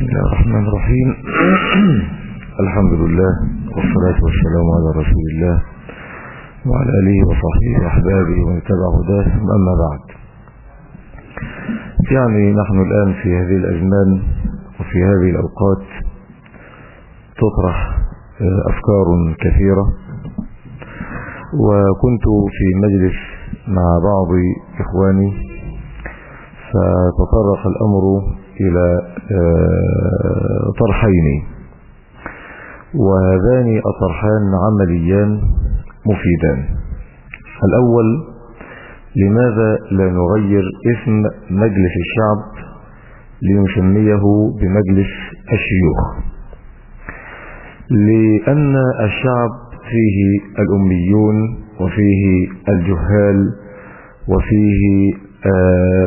بسم الله الرحمن الرحيم. الحمد لله والصلاة والسلام على رسول الله وعلى آله وصحبه وأحبابه ومن تبع هداه. أما بعد يعني نحن الآن في هذه الأزمان وفي هذه الأوقات تطرح أفكار كثيرة. وكنت في مجلس مع بعض إخواني فتطرق الأمر إلى طرحين. وهذان الطرحان عمليان مفيدان. الأول لماذا لا نغير اسم مجلس الشعب لنسميه بمجلس الشيوخ؟ لأن الشعب فيه الأميون وفيه الجهال وفيه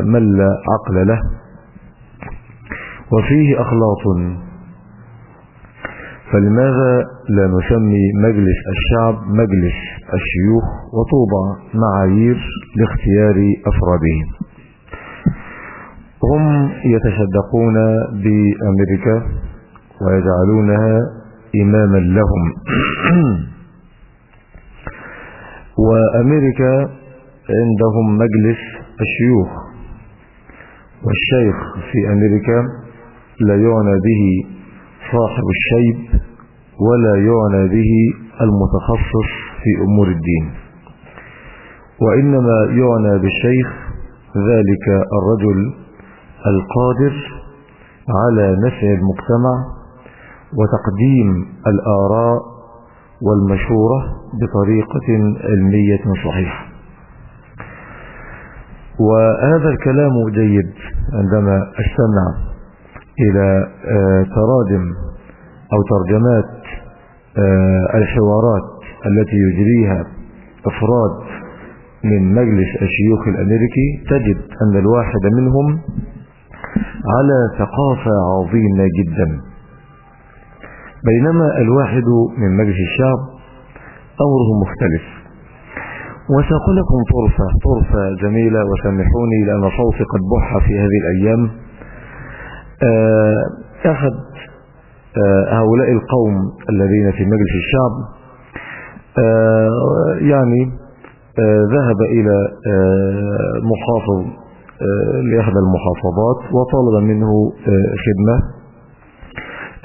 من لا عقل له. وفيه أخلاط. فلماذا لا نسمي مجلس الشعب مجلس الشيوخ وتوضع معايير لاختيار أفرادهم؟ هم يتشدقون بأمريكا ويجعلونها إماما لهم. وأمريكا عندهم مجلس الشيوخ. والشيخ في أمريكا لا يعنى به صاحب الشيب ولا يعنى به المتخصص في أمور الدين. وإنما يعنى بالشيخ ذلك الرجل القادر على نفع المجتمع وتقديم الآراء والمشورة بطريقة علمية صحيحة. وهذا الكلام جيد عندما استمع إلى تراجم أو ترجمات الحوارات التي يجريها أفراد من مجلس الشيوخ الأمريكي تجد أن الواحد منهم على ثقافة عظيمة جدا. بينما الواحد من مجلس الشعب أمره مختلف. وسأقول لكم طرفة طرفة جميلة وسامحوني لأن صوتي قد بح في هذه الأيام. أخذ هؤلاء القوم الذين في مجلس الشعب يعني ذهب إلى محافظ لإحدى المحافظات وطلب منه خدمة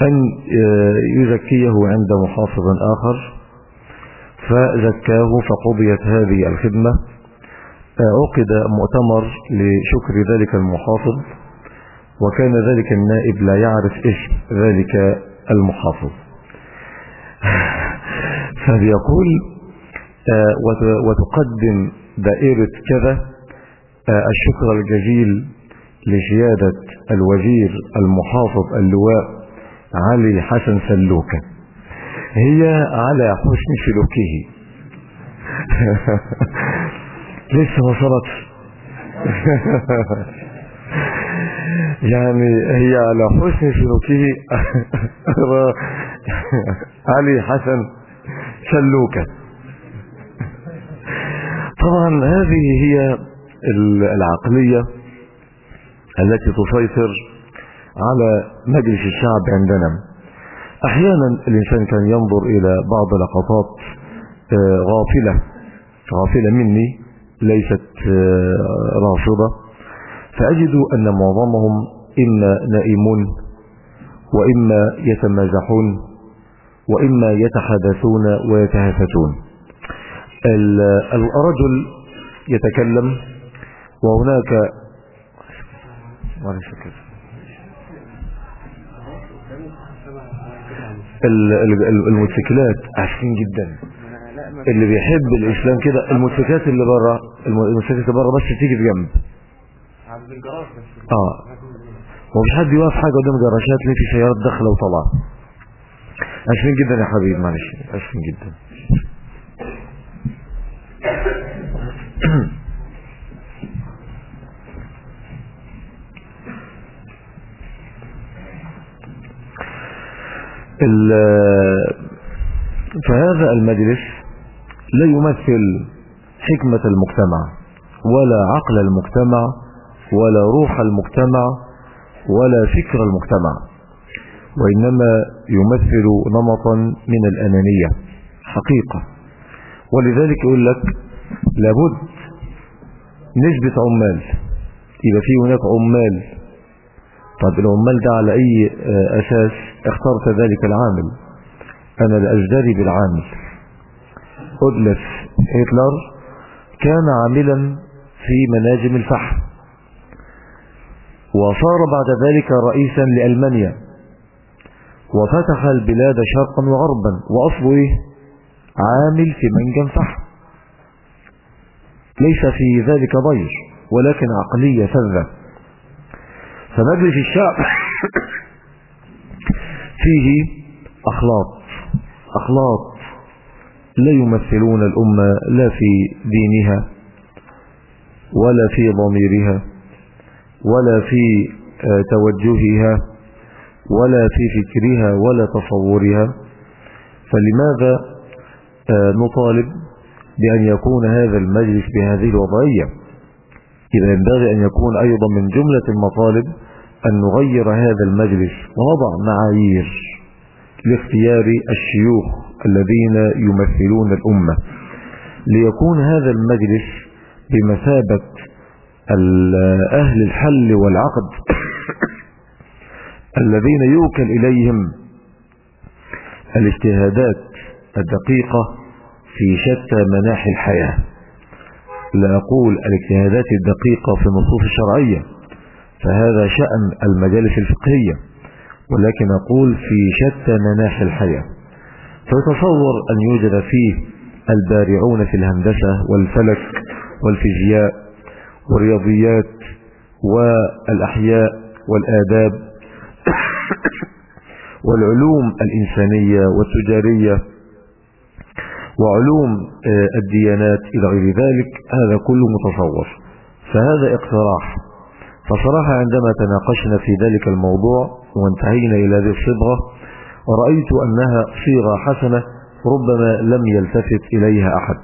أن يزكيه عند محافظ آخر فزكاه فقضيت هذه الخدمة. عقد مؤتمر لشكر ذلك المحافظ. وكان ذلك النائب لا يعرف اسم ذلك المحافظ. فبيقول وتقدم دائرة كذا الشكر الجزيل لسيادة الوزير المحافظ اللواء علي حسن سلوكة. هي على حسن سلوكه. لسه وصلت يعني هي على حسن سلوكه. علي حسن سلوكة. طبعا هذه هي العقلية التي تسيطر على مجلس الشعب عندنا. أحيانا الإنسان كان ينظر إلى بعض لقطات غافلة. غافلة مني ليست راصدة فأجد أن معظمهم إما نائمون وإما يتمازحون وإما يتحدثون ويتهافتون. الرجل يتكلم وهناك الموتوسيكلات عارفين جدا. اللي بيحب الإسلام كده الموتوسيكلات اللي بره الموتوسيكلات اللي بره بس تيجي في جنب. آه. ومش حد يوقف حاجة قدام الجراشات ليه في سيارات داخله وطالعه اسفين جدا يا حبيبي معلش. اسفين جدا. فهذا المجلس لا يمثل حكمة المجتمع ولا عقل المجتمع ولا روح المجتمع ولا فكر المجتمع وإنما يمثل نمطا من الأنانية حقيقة. ولذلك يقول لك لابد نسبة عمال. يبقى في هناك عمال طب العمال ده على أي أساس اخترت ذلك العامل. أنا لأجدري بالعامل. أدلف هتلر كان عاملا في مناجم الفحم. وصار بعد ذلك رئيسا لألمانيا. وفتح البلاد شرقا وغربا وأصله؟ عامل في منجم فحم ليس في ذلك ضير ولكن عقلية فذة فمجلس الشعب فيه أخلاط أخلاط لا يمثلون الأمة لا في دينها ولا في ضميرها. ولا في توجهها ولا في فكرها ولا تصورها. فلماذا نطالب بأن يكون هذا المجلس بهذه الوضعية؟ إذا ينبغي أن يكون أيضا من جملة المطالب أن نغير هذا المجلس ونضع معايير لاختيار الشيوخ الذين يمثلون الأمة. ليكون هذا المجلس بمثابة أهل الحل والعقد الذين يوكل إليهم الاجتهادات الدقيقة في شتى مناحي الحياة. لا أقول الاجتهادات الدقيقة في النصوص الشرعية فهذا شأن المجالس الفقهية ولكن أقول في شتى مناحي الحياة. فتصور أن يوجد فيه البارعون في الهندسة والفلك والفيزياء والرياضيات والأحياء والآداب والعلوم الإنسانية والتجارية وعلوم الديانات إلى غير ذلك هذا كله متصور. فهذا اقتراح. فصراحة عندما تناقشنا في ذلك الموضوع وانتهينا إلى هذه الصبغة رأيت أنها صيغة حسنة ربما لم يلتفت إليها أحد.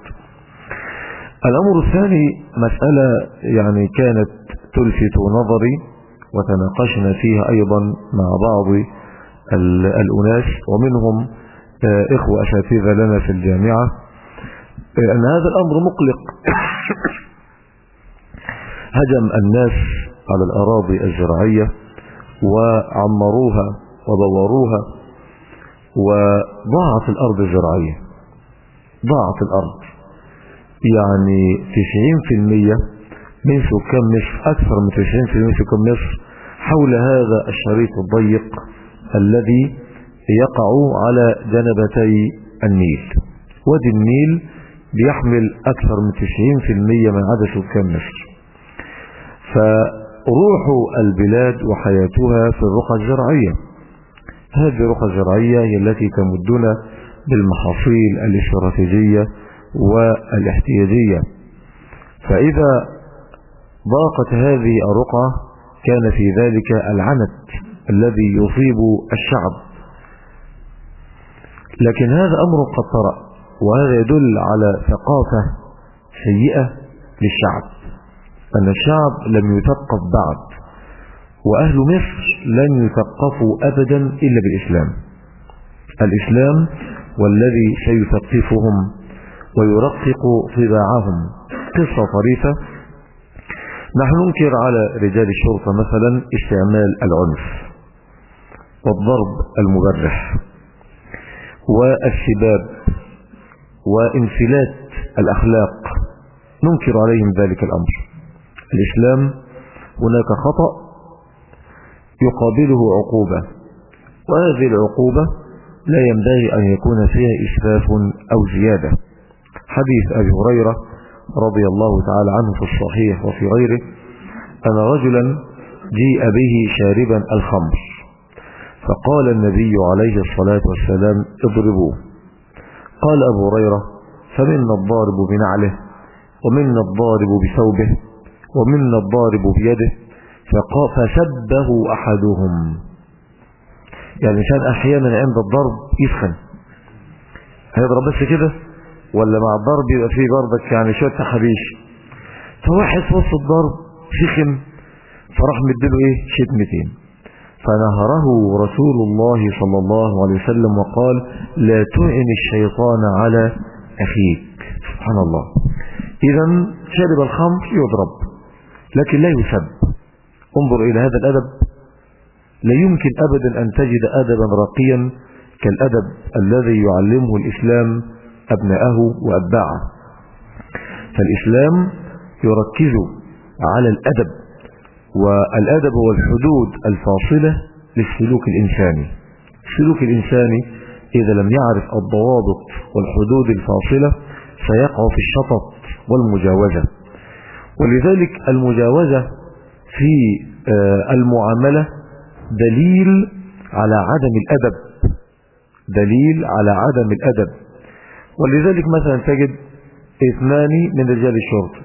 الأمر الثاني مسألة يعني كانت تلفت نظري وتناقشنا فيها أيضا مع بعض الأناس ومنهم إخوة أساتذة لنا في الجامعة أن هذا الأمر مقلق. هجم الناس على الأراضي الزراعية وعمروها وبوروها وضاعت الأرض الزراعية ضاعت الأرض. يعني 90% من سكان مصر أكثر من 90% من سكان مصر حول هذا الشريط الضيق الذي يقع على جنبتي النيل. وادي النيل بيحمل أكثر من 90% من عدد سكان مصر. فروح البلاد وحياتها في الرقى الزراعية. هذه الرقى الزراعية هي التي تمدنا بالمحاصيل الاستراتيجية والاحتياجية. فإذا ضاقت هذه الرقعة كان في ذلك العنت الذي يصيب الشعب. لكن هذا أمر قد طرأ وهذا يدل على ثقافة سيئة للشعب. أن الشعب لم يثقف بعد وأهل مصر لن يثقفوا أبدا إلا بالإسلام. الإسلام والذي سيثقفهم ويرقق طباعهم. قصة طريفة. نحن ننكر على رجال الشرطة مثلا استعمال العنف والضرب المبرح والسباب وانفلات الأخلاق. ننكر عليهم ذلك الأمر. الإسلام هناك خطأ يقابله عقوبة وهذه العقوبة لا ينبغي أن يكون فيها إسفاف أو زيادة. حديث أبي هريرة رضي الله تعالى عنه في الصحيح وفي غيره أن رجلا جيء به شاربا الخمر فقال النبي عليه الصلاة والسلام اضربوه. قال أبو هريرة فمنا الضارب بنعله ومنا الضارب بثوبه ومنا الضارب بيده. فسبه أحدهم. يعني كان أحيانا عند الضرب يسخن. هيضرب بس كده؟ ولا مع الضرب يبقى فيه برضك يعني شوية تحريش. فواحد في وسط الضرب سخن فراح مديله إيه؟ شتمتين فنهره رسول الله صلى الله عليه وسلم وقال لا تعن الشيطان على أخيك. سبحان الله. إذا شرب الخمر يضرب لكن لا يسب. انظر إلى هذا الأدب. لا يمكن أبدا أن تجد أدبا راقيا كالأدب الذي يعلمه الإسلام أبناءه وأتباعه. فالإسلام يركز على الأدب والأدب هو الحدود الفاصلة للسلوك الإنساني. السلوك الإنساني إذا لم يعرف الضوابط والحدود الفاصلة سيقع في الشطط والمجاوزة. ولذلك المجاوزة في المعاملة دليل على عدم الأدب. دليل على عدم الأدب. ولذلك مثلا تجد اثنان من رجال الشرطة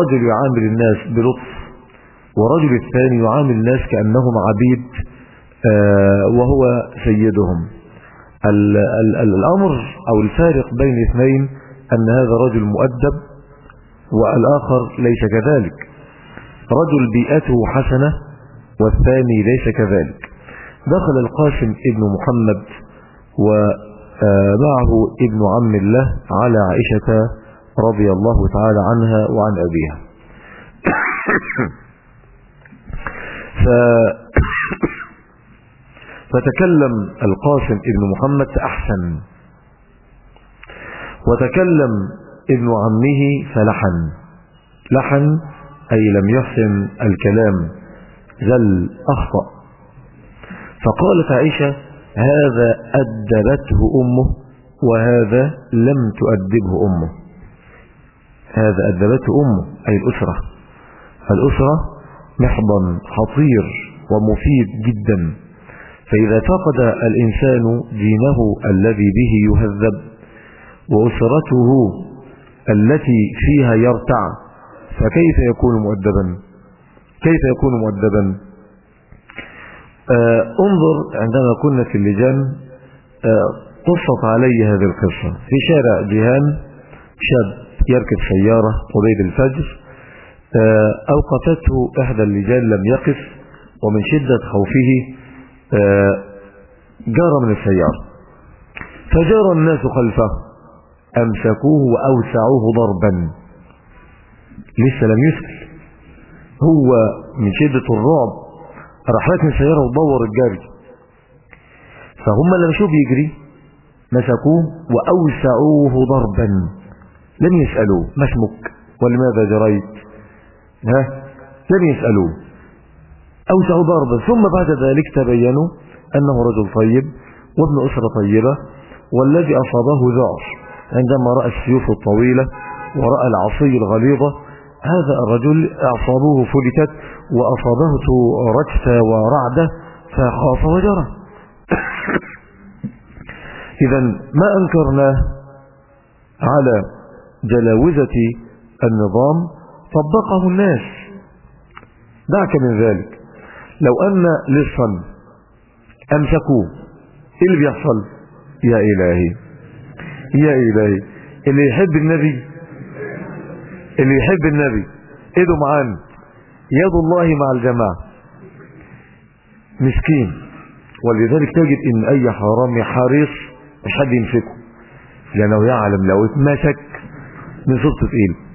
رجل يعامل الناس بلطف ورجل الثاني يعامل الناس كأنهم عبيد وهو سيدهم. ال ال الأمر أو الفارق بين اثنين أن هذا رجل مؤدب والآخر ليس كذلك. رجل بيئته حسنة والثاني ليس كذلك. دخل القاسم ابن محمد ومعه ابن عم الله على عائشة رضي الله تعالى عنها وعن أبيها. ف... فتكلم القاسم ابن محمد فأحسن وتكلم ابن عمه فلحن. لحن أي لم يحسن الكلام زل أخطأ فقالت عائشة هذا أدبته أمه وهذا لم تؤدبه أمه. هذا أدبته أمه أي الأسرة. الأسرة محضن خطير ومفيد جدا. فإذا فقد الإنسان دينه الذي به يهذب وأسرته التي فيها يرتع فكيف يكون مؤدبا؟ كيف يكون مؤدبا؟ انظر عندما كنا في اللجان آه قصت علي هذه القصة. في شارع جيهان شاب يركب سيارة قبيل الفجر آه أوقفته إحدى اللجان لم يقف ومن شدة خوفه جار من السيارة. فجار الناس خلفه أمسكوه وأوسعوه ضربا. لسه لم يسأل هو من شدة الرعب راح راكن السيارة ودور الجري. فهم لما شوف يجري مسكوه وأوسعوه ضربا. لم يسألوه ما اسمك؟ ولماذا جريت؟ ها؟ لم يسألوه. أوسعوا ضربا. ثم بعد ذلك تبينوا أنه رجل طيب وابن أسرة طيبة والذي أصابه ذعر. عندما رأى السيوف الطويلة ورأى العصي الغليظة هذا الرجل أعصابه فلتت وأصابته رجفة ورعدة فخاف وجرى. إذا ما أنكرناه على جلاوزة النظام طبقه الناس. دعك من ذلك لو أن لصا أمسكوه إيه اللي بيحصل؟ يا إلهي يا إلهي اللي يحب النبي اللي يحب النبي. إيده معانا يد الله مع الجماعة. مسكين. ولذلك تجد إن أي حرامي حريص مش حد يمسكه. لأنه يعلم لو اتمسك من سلطة ايده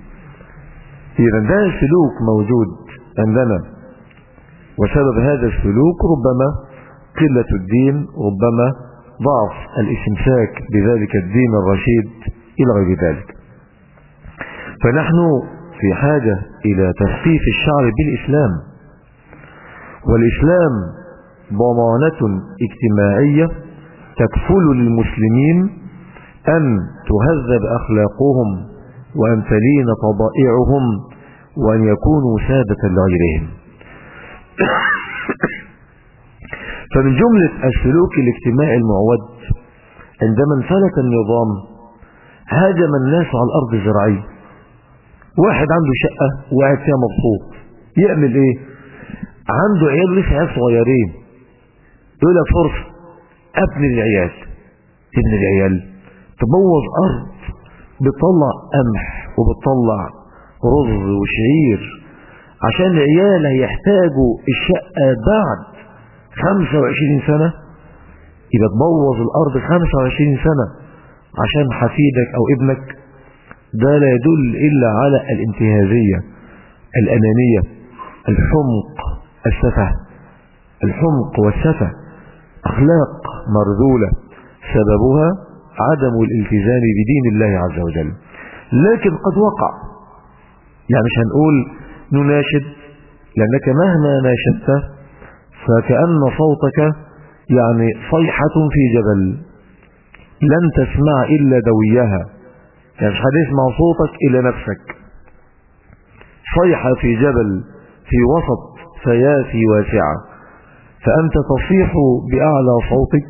إذا ده سلوك موجود عندنا. وسبب هذا السلوك ربما قلة الدين ربما ضعف الإستمساك بذلك الدين الرشيد إلى غير ذلك. فنحن في حاجة إلى تثقيف الشعب بالإسلام. والإسلام ضمانة اجتماعية تكفل للمسلمين أن تهذب أخلاقهم وأن تلين طبائعهم وأن يكونوا سادة لغيرهم. فمن جملة السلوك الاجتماعي المعود عندما انفلت النظام هاجم الناس على الأرض الزراعية. واحد عنده شقة وقاعد فيها مبسوط. يعمل إيه؟ عنده عيال لسه عيال صغيرين. يقول لك فرصة ابن العيال. ابن العيال. تبوظ أرض. بتطلع قمح وبتطلع رز وشعير. عشان العيال هيحتاجوا الشقة بعد 25 سنة يبقى تبوظ الأرض 25 سنة عشان حفيدك أو ابنك ده لا يدل إلا على الانتهازية الأنانية الحمق السفه الحمق والسفه. أخلاق مرذولة سببها عدم الالتزام بدين الله عز وجل. لكن قد وقع يعني مش هنقول نناشد لأنك مهما ناشدت فكأن صوتك يعني صيحة في جبل لن تسمع إلا دويها. يعني مش هتسمع صوتك إلا نفسك. صيحة في جبل في وسط فيافي واسعة. فأنت تصيح بأعلى صوتك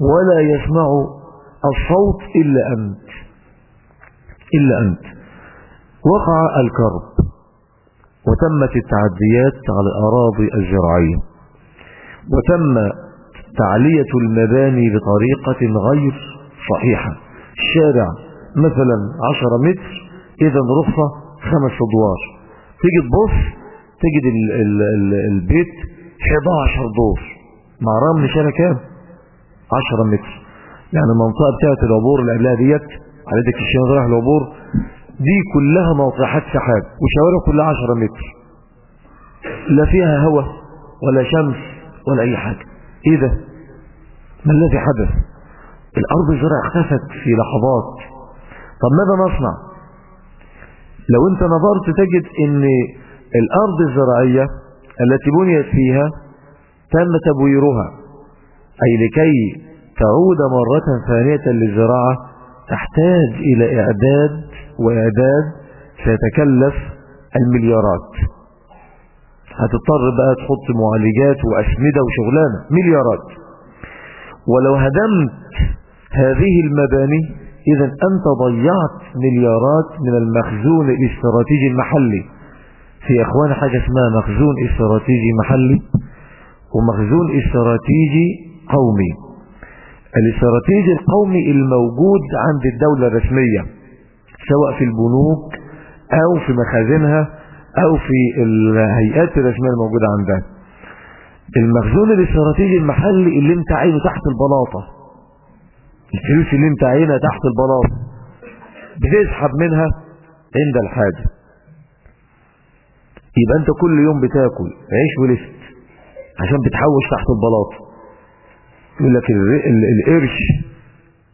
ولا يسمع الصوت إلا أنت. إلا أنت. وقع الكرب وتمت التعديات على الأراضي الزراعية. وتم تعلية المباني بطريقة غير صحيحة. الشارع مثلا عشرة متر إذا رخصة خمس أدوار. تيجي تبص تجد ال ال ال البيت 11 دور. مع رغم شارع كام؟ 10 متر. يعني المنطقة بتاعت العبور اللي قبلها ديت على يدك الشمال رايح العبور دي كلها موقعات سحاب وشوارع كلها 10 متر. لا فيها هواء ولا شمس ولا أي حاجة. إيه ده ما الذي حدث؟ الأرض الزرع اختفت في لحظات. طب ماذا نصنع؟ لو انت نظرت تجد ان الأرض الزراعية التي بنيت فيها تم تبويرها أي لكي تعود مرة ثانية للزراعة تحتاج إلى إعداد وإعداد سيتكلف المليارات. هتضطر بقى تحط معالجات وأسمدة وشغلانة مليارات. ولو هدمت هذه المباني اذا أنت ضيعت مليارات من المخزون الاستراتيجي المحلي. في إخوان حاجة اسمها مخزون استراتيجي محلي ومخزون استراتيجي قومي. الاستراتيجي القومي الموجود عند الدولة الرسمية سواء في البنوك أو في مخازنها أو في الهيئات الرسمية الموجودة عندها. المخزون الاستراتيجي المحلي اللي انت عينه تحت البلاطة. الفلوس اللي انت عينها تحت البلاطة بتسحب منها عند الحاجة. يبقى انت كل يوم بتاكل عيش ولفت عشان بتحوش تحت البلاطة يقول لك القرش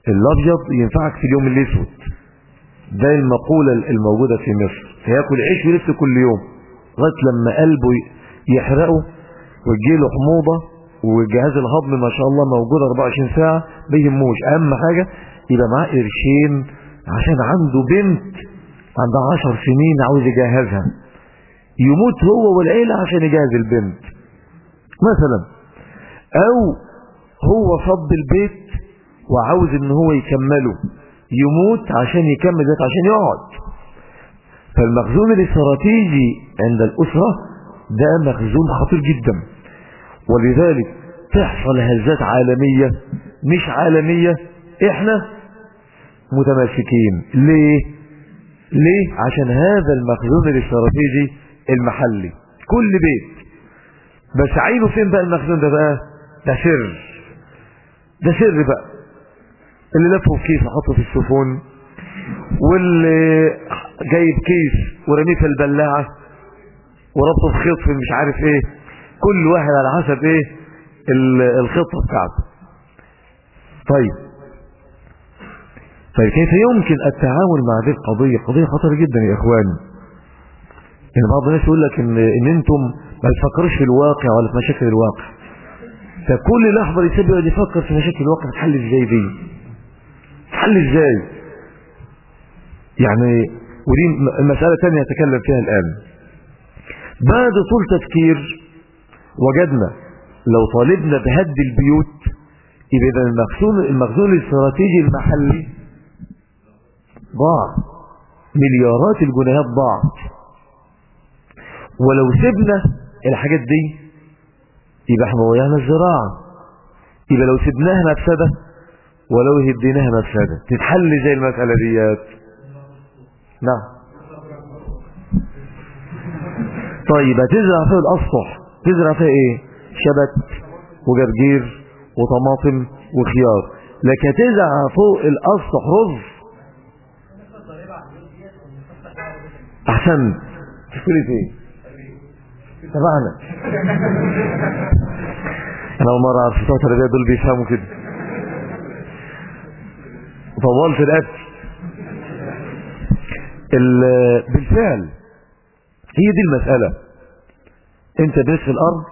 الأبيض ينفعك في اليوم الاسود ده المقولة الموجودة في مصر. فياكل عيش ولفت كل يوم لغاية لما قلبه يحرقه ويجيله حموضة والجهاز الهضمي ما شاء الله موجود 24 ساعة بيهموش أهم حاجة يبقى معاه قرشين عشان عنده بنت عندها 10 سنين عاوز يجهزها. يموت هو والعيلة عشان يجهز البنت. مثلا أو هو صب البيت وعاوز إن هو يكمله. يموت عشان يكمل ذات عشان يقعد. فالمخزون الاستراتيجي عند الأسرة ده مخزون خطير جدا. ولذلك تحصل هزات عالمية مش عالمية إحنا متماسكين. ليه؟ ليه؟ عشان هذا المخزون الاستراتيجي المحلي. كل بيت. بس عينه فين بقى المخزون ده بقى؟ ده سر. ده سر بقى. اللي لفه في كيس حطه في السفون واللي جايب كيس ورميه في البلاعة. وربطه في خيط في مش عارف إيه. كل واحد على حسب إيه الخطة بتاعته. طيب. طيب كيف يمكن التعامل مع هذه القضية؟ قضية خطرة جدا يا إخواني. يعني بعض الناس يقول لك ان, إن أنتم ما تفكروش في الواقع ولا في مشاكل الواقع. فكل لحظة يسيب يقعد يفكر في مشاكل الواقع تحل إزاي دي؟ تحل إزاي؟ يعني ودي مسألة تانية اتكلم فيها الآن. بعد طول تفكير وجدنا لو طالبنا بهد البيوت يبقى المخزون المخزون الاستراتيجي المحلي. ضاع. مليارات الجنيهات ضاعت. ولو سيبنا الحاجات دي يبقى إحنا ضيعنا الزراعة. يبقى لو سيبناها مفسدة ولو هديناها مفسدة. تتحل زي المسألة ديات نعم. طيب هتزرع فيها الأسطح تزرع فيها إيه؟ شبت وجرجير وطماطم وخيار. لكن تزرع فوق الاسطح رز أحسن. تقولي إيه تبعنا أنا أول مرة أعرف بتوع التربيه دول بيفهموا كده. طولت الأكل. بالفعل. هي دي المسألة. انت بس في الأرض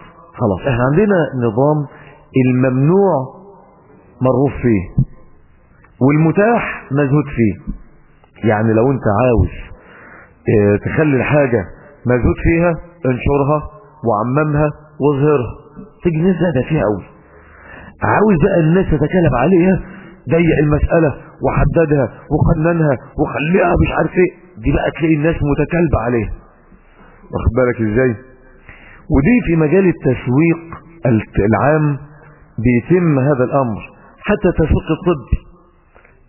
خلاص. إحنا عندنا نظام الممنوع مرغوب فيه والمتاح مزهود فيه. يعني لو انت عاوز آه تخلي الحاجة مزهود فيها انشرها وعممها واظهرها. تيجي الناس زادة فيها قوي. عاوز بقى الناس تتكلم عليها ضيق المسألة وحددها وقننها وخليها مش عارف إيه. دي بقى تلاقي الناس متكلبة عليها. واخد بالك إزاي؟ ودي في مجال التسويق العام بيتم هذا الأمر حتى التسويق الطبي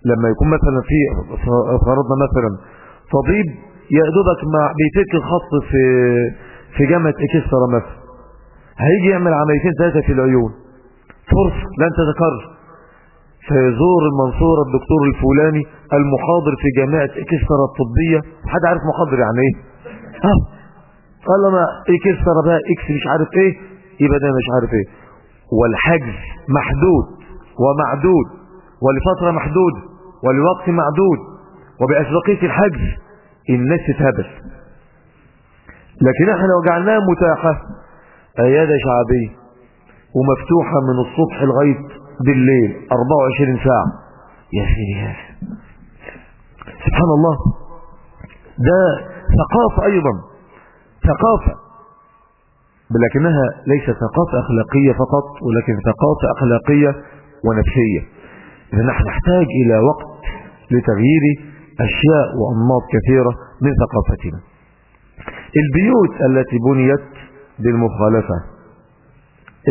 لما يكون مثلا في فرضنا مثلا طبيب يا دوبك مع بيفك الخط في في جامعة إكسترا مثلا هيجي يعمل عمليتين ثلاثة في العيون. فرصة لن تتكرر. فيزور المنصورة الدكتور الفلاني المحاضر في جامعة إكسترا الطبية. حد عارف محاضر يعني إيه؟ ها؟ قال أنا اكسترا بقى إكس مش عارف إيه يبقى ده مش عارف إيه. والحجز محدود ومعدود ولفترة محدودة ولوقت معدود وبأسبقية الحجز الناس تتهبل لكن إحنا لو جعلناها متاحة عيادة شعبية ومفتوحة من الصبح لغاية بالليل 24 ساعة. يا سيدي يا سبحان الله. ده ثقافة أيضا. ثقافة. لكنها ليست ثقافة أخلاقية فقط ولكن ثقافة أخلاقية ونفسية. إذا نحن نحتاج إلى وقت لتغيير أشياء وأنماط كثيرة من ثقافتنا. البيوت التي بنيت بالمخالفة.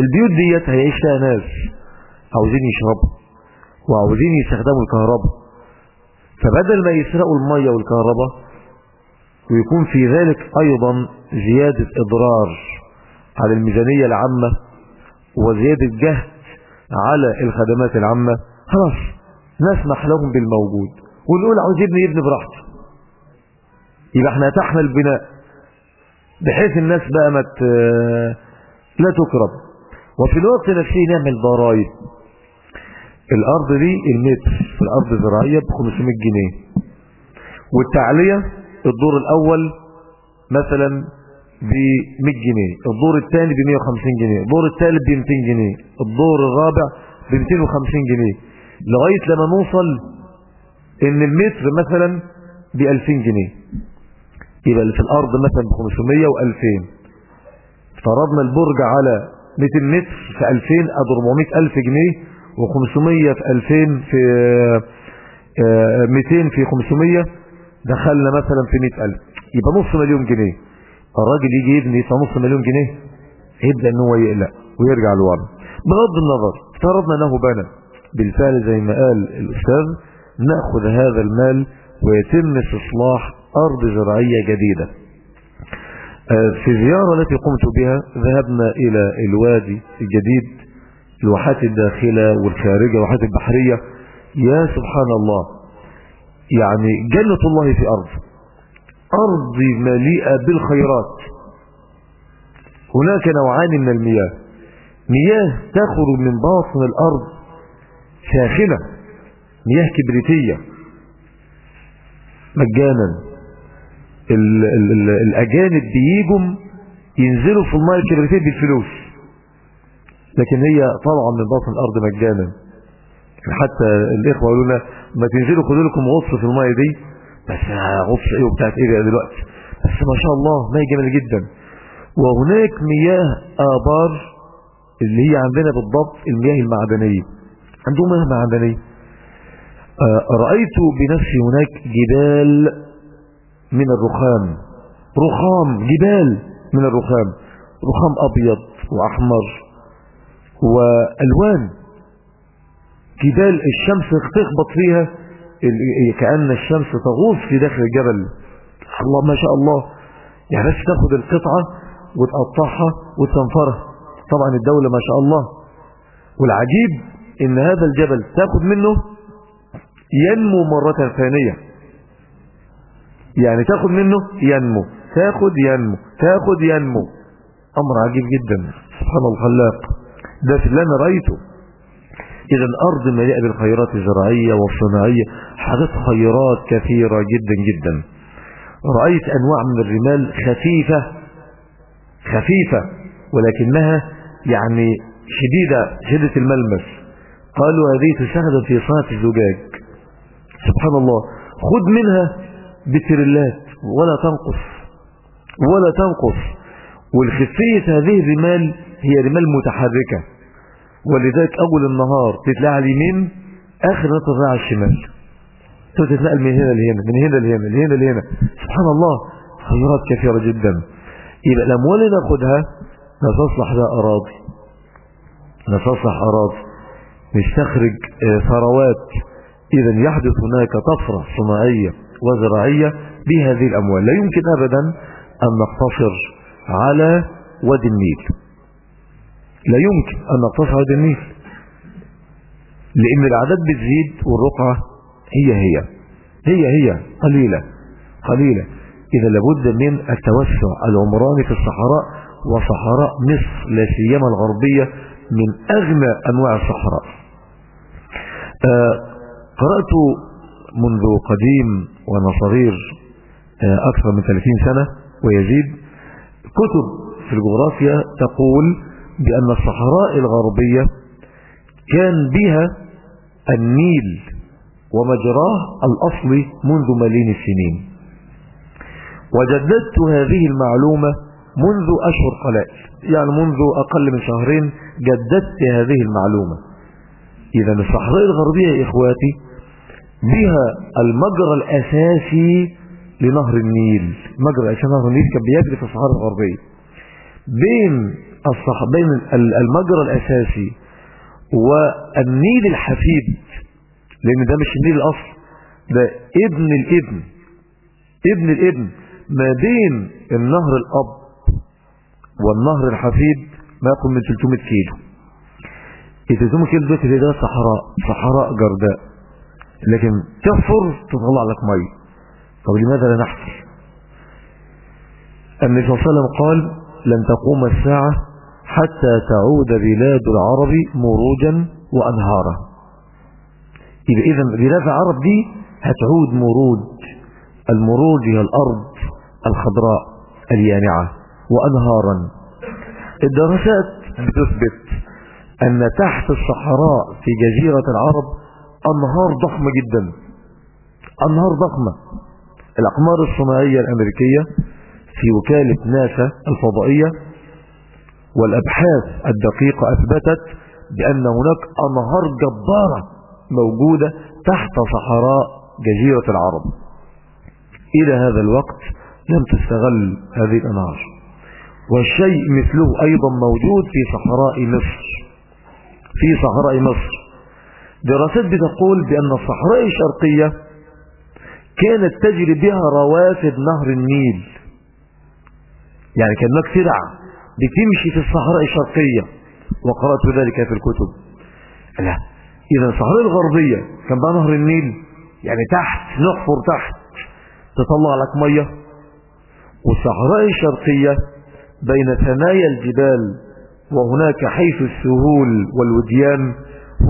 البيوت ديت هيعيش فيها ناس عاوزين يشربوا وعاوزين يستخدموا الكهرباء. فبدل ما يسرقوا المية والكهرباء ويكون في ذلك أيضا زيادة إضرار على الميزانية العامة وزيادة جهد على الخدمات العامة. خلاص نسمح لهم بالموجود. ونقول عاوز يبني يبني براحته. يبقى إحنا تحمل البناء بحيث الناس بقى ما لا تكرم وفي الوقت نفسه نعمل ضرائب. الأرض دي المتر في الأرض الزراعية ب 500 جنيه. والتعلية الدور الأول مثلا ب 100 جنيه الدور الثاني ب 150 جنيه الدور الثالث ب 200 جنيه الدور الرابع ب 250 جنيه لغاية لما نوصل إن المتر مثلا ب 2000 جنيه. يبقى اللي في الأرض مثلا ب 500 و2000 فرضنا البرج على 200 متر في 2000 ادي 400 ألف جنيه و500 في 2000 في 200 في 500 دخلنا مثلا في 100000 يبقى نص مليون جنيه. الراجل يجي يبني نص مليون جنيه يبدأ إن هو يقلق ويرجع لورا. بغض النظر افترضنا إنه بنى. بالفعل زي ما قال الأستاذ نأخذ هذا المال ويتم استصلاح أرض زراعية جديدة. في الزياره التي قمت بها ذهبنا إلى الوادي الجديد الواحات الداخلة والخارجه الواحات البحرية. يا سبحان الله يعني جنة الله في أرض. أرض مليئة بالخيرات. هناك نوعان من المياه. مياه تخرج من باطن الأرض ساخنة مياه كبريتية. مجانا. ال ال ال الأجانب بيجوا ينزلوا في الماء الكبريتية بالفلوس. لكن هي طالعة من باطن الأرض مجانا. حتى الإخوة قالوا لنا ما تنزلوا خدوا لكم غطس في الماء دي. بس غطس إيه وبتاعت إيه بقى دلوقتي. بس ما شاء الله مياه جميلة جدا. وهناك مياه آبار اللي هي عندنا بالضبط المياه المعدنية. عندهم مياه معدنية. آه رأيت بنفسي هناك جبال من الرخام. رخام جبال من الرخام. رخام أبيض وأحمر وألوان. جبال الشمس تخبط فيها. كأن الشمس تغوص في داخل الجبل. الله ما شاء الله. يعني بس تاخد القطعة وتقطعها وتنفرها. طبعا الدولة ما شاء الله. والعجيب إن هذا الجبل تاخد منه ينمو مرة ثانية. يعني تاخد منه ينمو. تاخد ينمو. تاخد ينمو. أمر عجيب جدا. سبحان الخلاق. ده في اللي أنا رأيته. إذا الأرض مليئة بالخيرات الزراعية والصناعية حاجات خيرات كثيرة جدا جدا. رأيت أنواع من الرمال خفيفة خفيفة ولكنها يعني شديدة شدة الملمس. قالوا هذه تستخدم في صناعة الزجاج. سبحان الله. خذ منها بتريلات. ولا تنقص. ولا تنقص. والخفية هذه الرمال هي رمال متحركة. ولذلك أول النهار تتلاقى على اليمين آخر نهار تتلاقى على الشمال. تتنقل من هنا لهنا من هنا لهنا من هنا لهنا. سبحان الله خيرات كثيرة جدا. يبقى الأموال اللي ناخدها نستصلح بها أراضي. نستصلح أراضي. نستخرج ثروات. إذا يحدث هناك طفرة صناعية وزراعية بهذه الأموال. لا يمكن أبدا أن نقتصر على وادي النيل. لا يمكن أن نقتصر النيل. لأن الأعداد بتزيد والرقعة هي هي. هي هي. قليلة. قليلة. إذا لابد من التوسع العمراني في الصحراء وصحراء مصر لا سيما الغربية من أغنى أنواع الصحراء. آه قرأت منذ قديم وأنا صغير آه أكثر من 30 سنة ويزيد كتب في الجغرافيا تقول بأن الصحراء الغربية كان بها النيل ومجراه الأصلي منذ ملايين السنين. وجددت هذه المعلومة منذ أشهر قلائل يعني منذ أقل من شهرين جددت هذه المعلومة. إذا الصحراء الغربية يا إخواتي بها المجرى الأساسي لنهر النيل. مجرى أساسي نهر النيل كان بيجري في الصحراء الغربية. بين الصح... بين المجرى الأساسي والنيل الحفيد لأن ده مش النيل الأصل ده ابن الابن ابن الابن. ما بين النهر الأب والنهر الحفيد ما يقل من 300 كيلو. ال 300 كيلو دلوقتي ده صحراء صحراء جرداء. لكن تحفر تطلع لك مي. طب لماذا لا نحفر؟ النبي صلى الله عليه وسلم قال لن تقوم الساعة حتى تعود بلاد العرب مروجا وأنهارا. يبقى إذا بلاد العرب دي هتعود مروج. المروج هي الأرض الخضراء اليانعة وأنهارا. الدراسات بتثبت أن تحت الصحراء في جزيرة العرب أنهار ضخمة جدا. أنهار ضخمة. الأقمار الصناعية الأمريكية في وكالة ناسا الفضائية والأبحاث الدقيقة أثبتت بأن هناك أنهار جبارة موجودة تحت صحراء جزيرة العرب. إلى هذا الوقت لم تستغل هذه الأنهار والشيء مثله أيضا موجود في صحراء مصر. في صحراء مصر. دراسات بتقول بأن الصحراء الشرقية كانت تجري بها روافد نهر النيل. يعني كان هناك سرع بتمشي في الصحراء الشرقية وقرأت ذلك في الكتب. لا إذا الصحراء الغربية كان بقى نهر النيل يعني تحت نحفر تحت. تطلع لك مية. والصحراء الشرقية بين ثنايا الجبال وهناك حيث السهول والوديان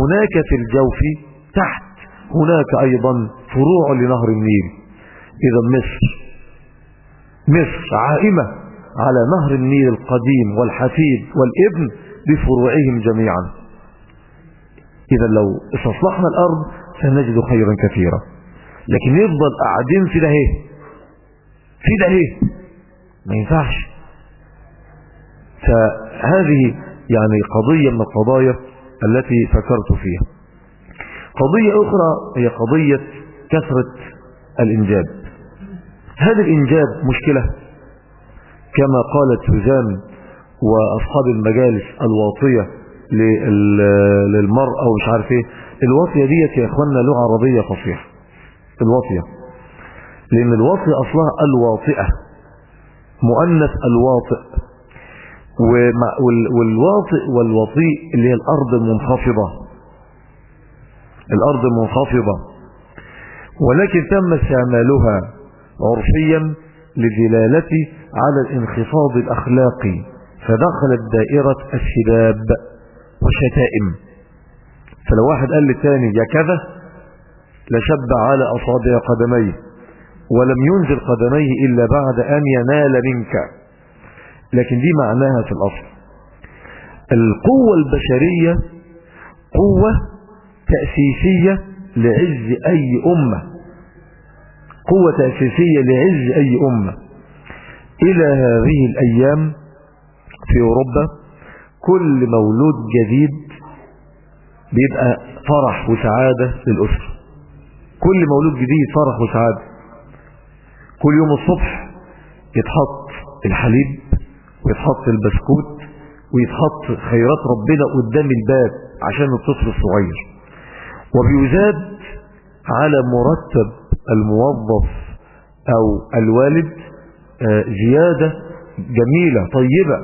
هناك في الجوف تحت هناك أيضا فروع لنهر النيل. إذا مصر مصر عائمة. على نهر النيل القديم والحفيد والابن بفروعهم جميعا. إذا لو استصلحنا الأرض سنجد خيرا كثيرا. لكن يفضل قاعدين في ده إيه في ده إيه ما ينفعش. فهذه يعني قضية من القضايا التي فكرت فيها. قضية أخرى هي قضية كثرة الإنجاب. هذا الإنجاب مشكلة؟ كما قالت سوزان وأصحاب المجالس الواطية للمرأة ومش عارف إيه. الواطية ديت يا اخوانا لغة عربية فصيحة. الواطية لأن الواطية أصلها الواطئة. مؤنث الواطئ. والواطئ والوطيء اللي هي الأرض المنخفضة. الأرض المنخفضة. ولكن تم استعمالها عرفيا لدلالة على الانخفاض الأخلاقي فدخلت دائرة الشباب والشتائم. فلو واحد قال للتاني يا كذا لشب على أصابع قدميه ولم ينزل قدميه إلا بعد أن ينال منك. لكن دي معناها في الأصل. القوة البشرية قوة تأسيسية لعز أي أمة. قوة تأسيسية لعز أي أمة. إلى هذه الأيام في أوروبا كل مولود جديد بيبقى فرح وسعادة للأسرة. كل مولود جديد فرح وسعادة. كل يوم الصبح يتحط الحليب ويتحط البسكوت ويتحط خيرات ربنا قدام الباب عشان الطفل الصغير. وبيزاد على مرتب الموظف أو الوالد زيادة جميلة طيبة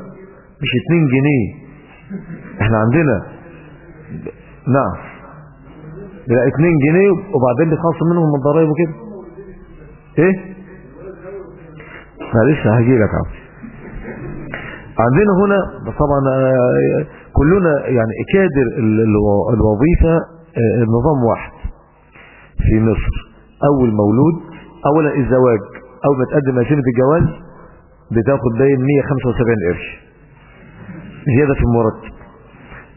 مش 2 جنيه. إحنا عندنا نعم. لا 2 جنيه وبعدين بيخلصوا منهم الضرايب وكده. إيه؟ لسه هجي لك عم. عندنا هنا طبعا كلنا يعني كادر الوظيفة نظام واحد في مصر. اول مولود اولا الزواج اول ما تقدم عشانة الجواز بتاخد باين 175 قرش. زيادة في المرتب.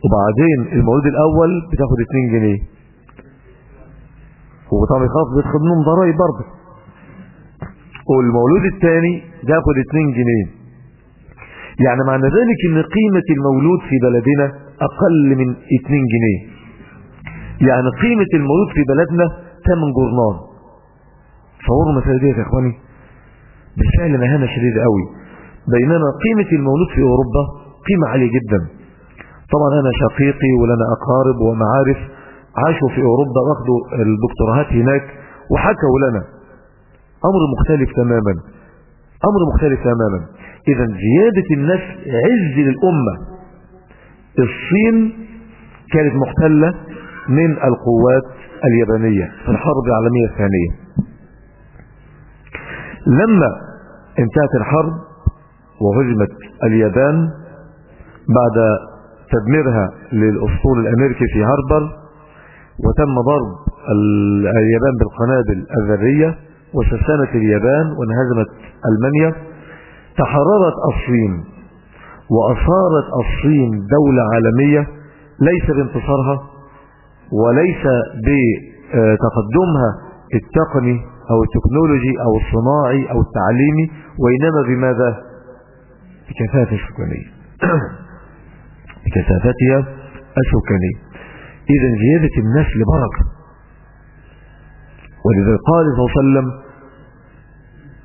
وبعدين المولود الأول بتاخد 2 جنيه. وطبعا يخاف بيدخل منهم ضرايب برضه. والمولود الثاني بياخد 2 جنيه. يعني معنى ذلك إن قيمة المولود في بلدنا أقل من 2 جنيه. يعني قيمة المولود في بلدنا 8 جرنان تصوروا المسألة دي يا إخواني. بالفعل مهانة شديدة قوي. بينما قيمة المولود في أوروبا قيمة عالية جدا. طبعا أنا شقيقي ولنا أقارب ومعارف عاشوا في أوروبا واخدوا الدكتوراهات هناك وحكوا لنا. أمر مختلف تماما. أمر مختلف تماما. اذا زيادة النسل عز للأمة. الصين كانت محتلة من القوات اليابانية في الحرب العالمية الثانية. لما انتهت الحرب وهزمت اليابان بعد تدميرها للأسطول الأمريكي في هاربر وتم ضرب اليابان بالقنابل الذرية وسسنت اليابان وانهزمت ألمانيا. تحررت الصين وأصارت الصين دولة عالمية ليس بانتصارها وليس بتقدمها التقني أو التكنولوجي أو الصناعي أو التعليمي وإنما بماذا؟ بكثافة السكانية. بكثافتها السكانية. إذا زيادة النسل بركة ولذا قال صلى الله عليه وسلم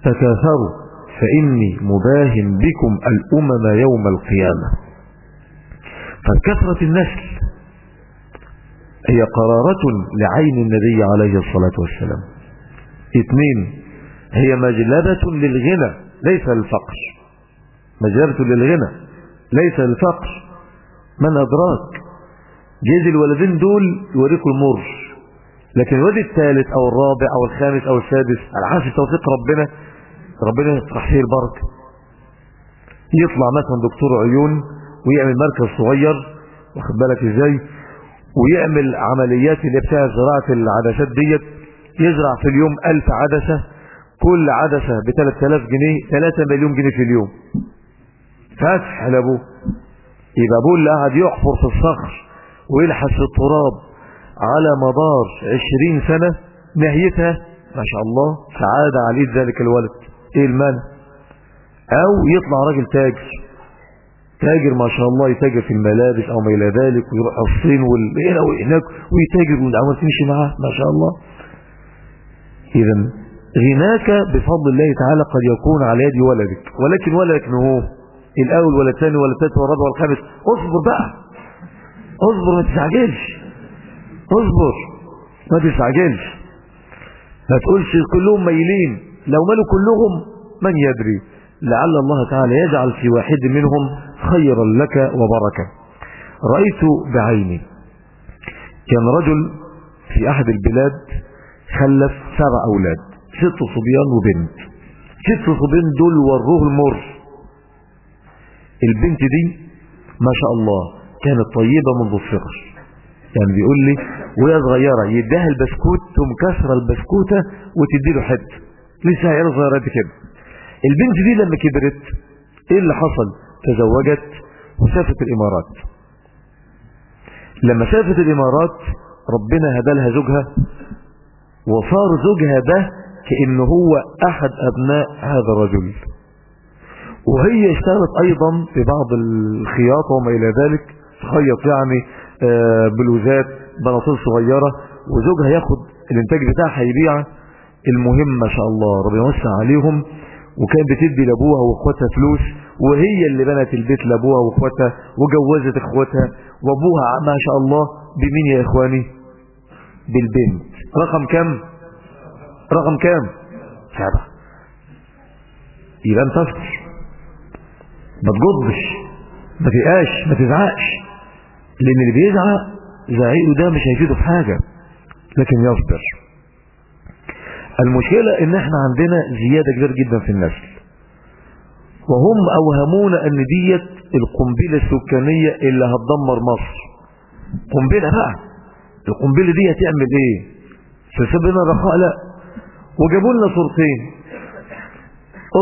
تكاثروا فإني مباهم بكم الأمم يوم القيامة. فكثرة النسل هي قرارة لعين النبي عليه الصلاة والسلام. اثنين هي مجلبة للغنى ليس للفقر مجلبة للغنى ليس للفقر من أدراك؟ جيز الولدين دول يوريكوا المر. لكن الولد الثالث أو الرابع أو الخامس أو السادس على حسب توفيق ربنا ربنا يطرح فيه البركة. يطلع مثلا دكتور عيون ويعمل مركز صغير واخد بالك إزاي؟ ويعمل عمليات اللي بتاع زراعة العدسات ديت. يزرع في اليوم ألف عدسة كل عدسة ب 3000 جنيه 3 مليون جنيه في اليوم. فتح لأبوه. يبقى أبوه اللي قاعد يحفر في الصخر ويلحس التراب على مدار 20 سنة نهيتها ما شاء الله سعادة على إيد ذلك الولد إيه المانع أو يطلع راجل تاجر. تاجر ما شاء الله يتاجر في الملابس أو ما إلى ذلك ويروح الصين والهنا وهناك ويتاجر والعمل تمشي معاه ما شاء الله. اذا غناك بفضل الله تعالى قد يكون على يد ولدك. ولكن ولدك هو؟ الأول ولا الثاني ولا الثالث ولا الرابع ولا الخامس؟ اصبر بقى. اصبر ما تستعجلش اصبر ما تستعجلش ما تقولش كلهم ميلين. لو مالوا كلهم من يدري لعل الله تعالى يجعل في واحد منهم خيرا لك وبركة. رأيت بعيني كان رجل في أحد البلاد خلف سبع أولاد. ست صبيان وبنت. ست صبيان دول وروه المر. البنت دي ما شاء الله كانت طيبة منذ الصغر. يعني بيقول لي وهي صغيرة يديها البسكوت تقوم كسر البسكوتة وتدي له حتة لسه عيال صغيرة كده. البنت دي لما كبرت إيه اللي حصل؟ تزوجت وسافت الإمارات. لما سافت الإمارات ربنا هدى لها زوجها وصار زوجها ده كأن هو أحد أبناء هذا الرجل. وهي اشتغلت أيضا في بعض الخياطة وما إلى ذلك تخيط يعني آه، بلوزات بناطيل صغيرة وزوجها ياخد الإنتاج بتاعها يبيع المهم ما شاء الله ربنا يوسع عليهم. وكان بتدي لأبوها وأخواتها فلوس وهي اللي بنت البيت لأبوها وأخواتها وجوزت أخواتها. وأبوها ما شاء الله بمين يا إخواني؟ بالبنت. رقم كم؟ رقم كم؟ سبعة. يبقى انت تصبر ما تجضش. ما تقاش. ما تزعقش. لأن اللي بيزعق زعيقه ده مش هيفيده في حاجة. لكن يصبر المشكلة إن إحنا عندنا زيادة كبير جدا في النسل. وهم أوهمونا إن ديت القنبلة السكانية اللي هتدمر مصر. قنبلة بقى. القنبلة دي هتعمل إيه؟ تسبب لنا رخاء لا. وجابوا لنا صورتين.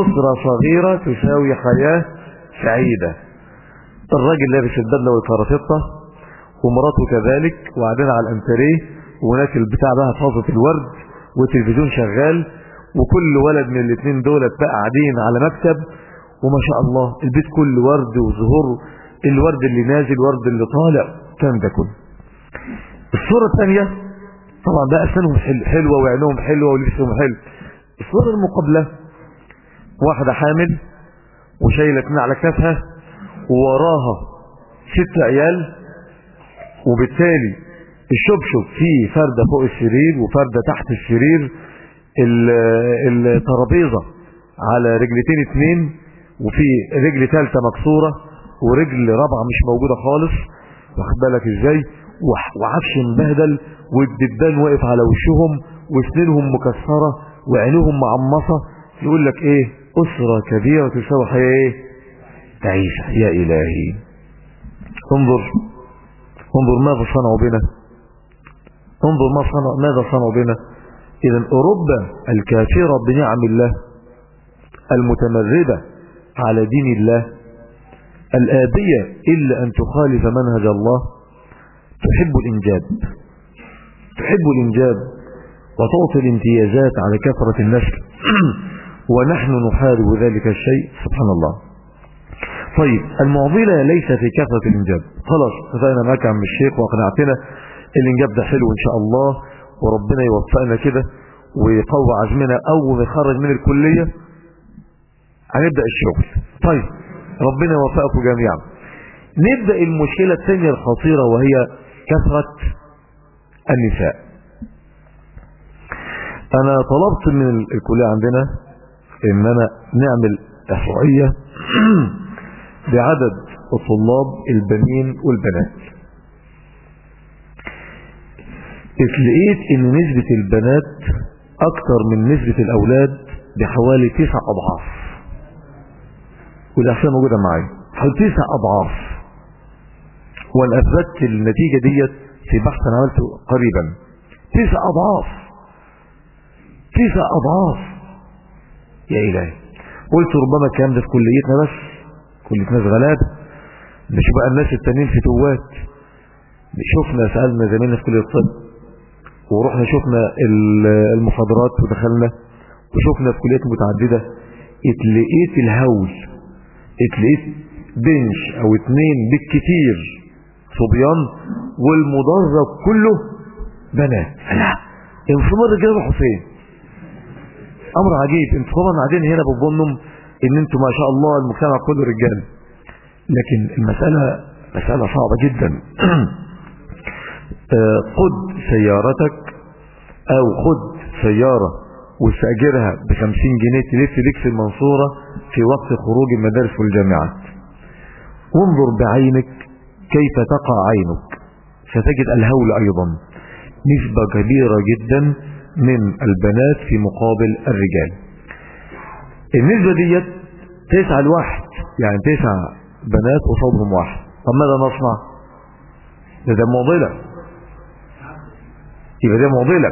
أسرة صغيرة تساوي حياة سعيدة. الراجل لابس البدلة والكرافتة ومراته كذلك وقاعدين على الأنتريه وهناك البتاع بقى فاضة الورد والتلفزيون شغال وكل ولد من الاثنين دول بقى قاعدين على مكتب وما شاء الله البيت كله ورد وزهور. الورد اللي نازل الورد اللي طالع كان ده كله. الصورة الثانية طبعا بقى اسنانهم حلوة وعينهم حلوة ولبسهم حلو. الصورة المقابلة واحدة حامل وشايلة اتنين على كتافها ووراها ست عيال وبالتالي الشبشب فيه فردة فوق السرير وفردة تحت السرير الترابيزة على رجلتين اتنين وفي رجل ثالثة مكسورة ورجل رابعة مش موجودة خالص. واخد بالك إزاي؟ وعفش مبهدل والدبان واقف على وشهم وسنينهم مكسرة وعينهم معمصة. يقول لك إيه؟ أسرة كبيرة تساوي حياة إيه؟ تعيشة يا إلهي. انظر انظر ماذا صنعوا بنا. انظر ما ماذا صنعوا بنا. اذا أوروبا الكافرة بنعم الله المتمردة على دين الله الآبية إلا أن تخالف منهج الله. تحب الإنجاب. تحب الإنجاب وتعطي الامتيازات على كثرة النسل ونحن نحارب ذلك الشيء. سبحان الله. طيب المعضلة ليس في كثرة الإنجاب. خلاص اتفقنا معك عم الشيخ وأقنعتنا. الإنجاب ده حلو إن شاء الله وربنا يوفقنا كده ويقوى عزمنا. أول ما نخرج من الكلية هنبدأ الشغل. طيب ربنا يوفقكم جميعا. نبدأ المشكلة الثانية الخطيرة وهي كثرة النساء. أنا طلبت من الكلية عندنا إننا نعمل إحصائية بعدد الطلاب البنين والبنات. لقيت إن نسبة البنات أكتر من نسبة الأولاد بحوالي تسع أضعاف. والاحصاء موجودة معي حوالي تسع أضعاف. وأنا اثبتت النتيجة ديت في بحث أنا عملته قريبا. تسع أضعاف. تسع أضعاف. يا إلهي. قلت ربما الكلام ده في كليتنا بس. كلية ناس غلابة مش بقى الناس التانيين في توات. شفنا سألنا زميلنا في كلية الطب. ورحنا شفنا المحاضرات ودخلنا. وشفنا في كليات متعددة. اتلقيت الهول. اتلقيت بنش أو اتنين بالكتير. صبيان والمدرج كله بنات. لا انفصام الرجال راحوا فين؟ أمر عجيب. أنتوا طبعا قاعدين هنا بتظنوا إن أنتوا ما شاء الله المجتمع كله رجال. لكن المسألة مسألة صعبة جدا. خد سيارتك أو خد سيارة واستأجرها بخمسين جنيه تلف بيك في المنصورة في وقت خروج المدارس والجامعات. وانظر بعينك كيف تقع عينك؟ ستجد الهول أيضا. نسبة كبيرة جدا من البنات في مقابل الرجال. النسبة ديت تسعة لواحد يعني تسعة بنات قصادهم واحد. طب ماذا نصنع؟ ده ده معضلة يبقى ده معضلة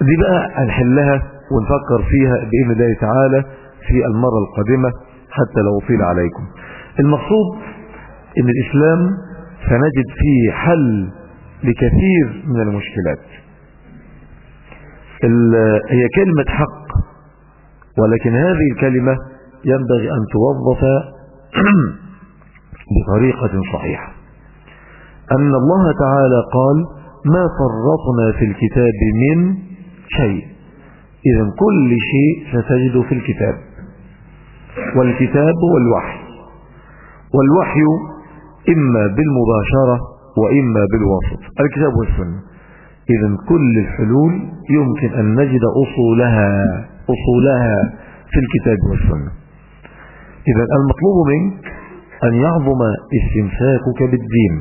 دي بقى هنحلها ونفكر فيها بإذن الله تعالى في المرة القادمة حتى لو طيل عليكم. المقصود إن الإسلام سنجد فيه حل لكثير من المشكلات. هي كلمة حق ولكن هذه الكلمة ينبغي أن توظف بطريقة صحيحة. أن الله تعالى قال ما فرطنا في الكتاب من شيء. إذا كل شيء ستجد في الكتاب. والكتاب والوحي والوحي إما بالمباشرة وإما بالوسط. الكتاب والسنة إذا كل الحلول يمكن أن نجد أصولها أصولها في الكتاب والسنة. إذا المطلوب منك أن يعظم استمساكك بالدين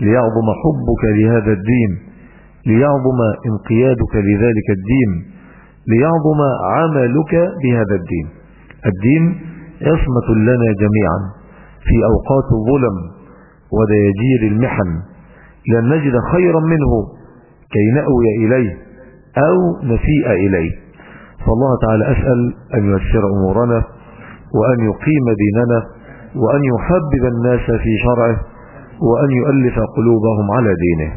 ليعظم حبك لهذا الدين ليعظم انقيادك لذلك الدين ليعظم عملك بهذا الدين. الدين عصمة لنا جميعا في أوقات الظلم ودياجير المحن لن نجد خيرا منه كي نأوي إليه أو نسيء إليه. فالله تعالى أسأل أن ييسر أمورنا وأن يقيم ديننا وأن يحبب الناس في شرعه وأن يؤلف قلوبهم على دينه.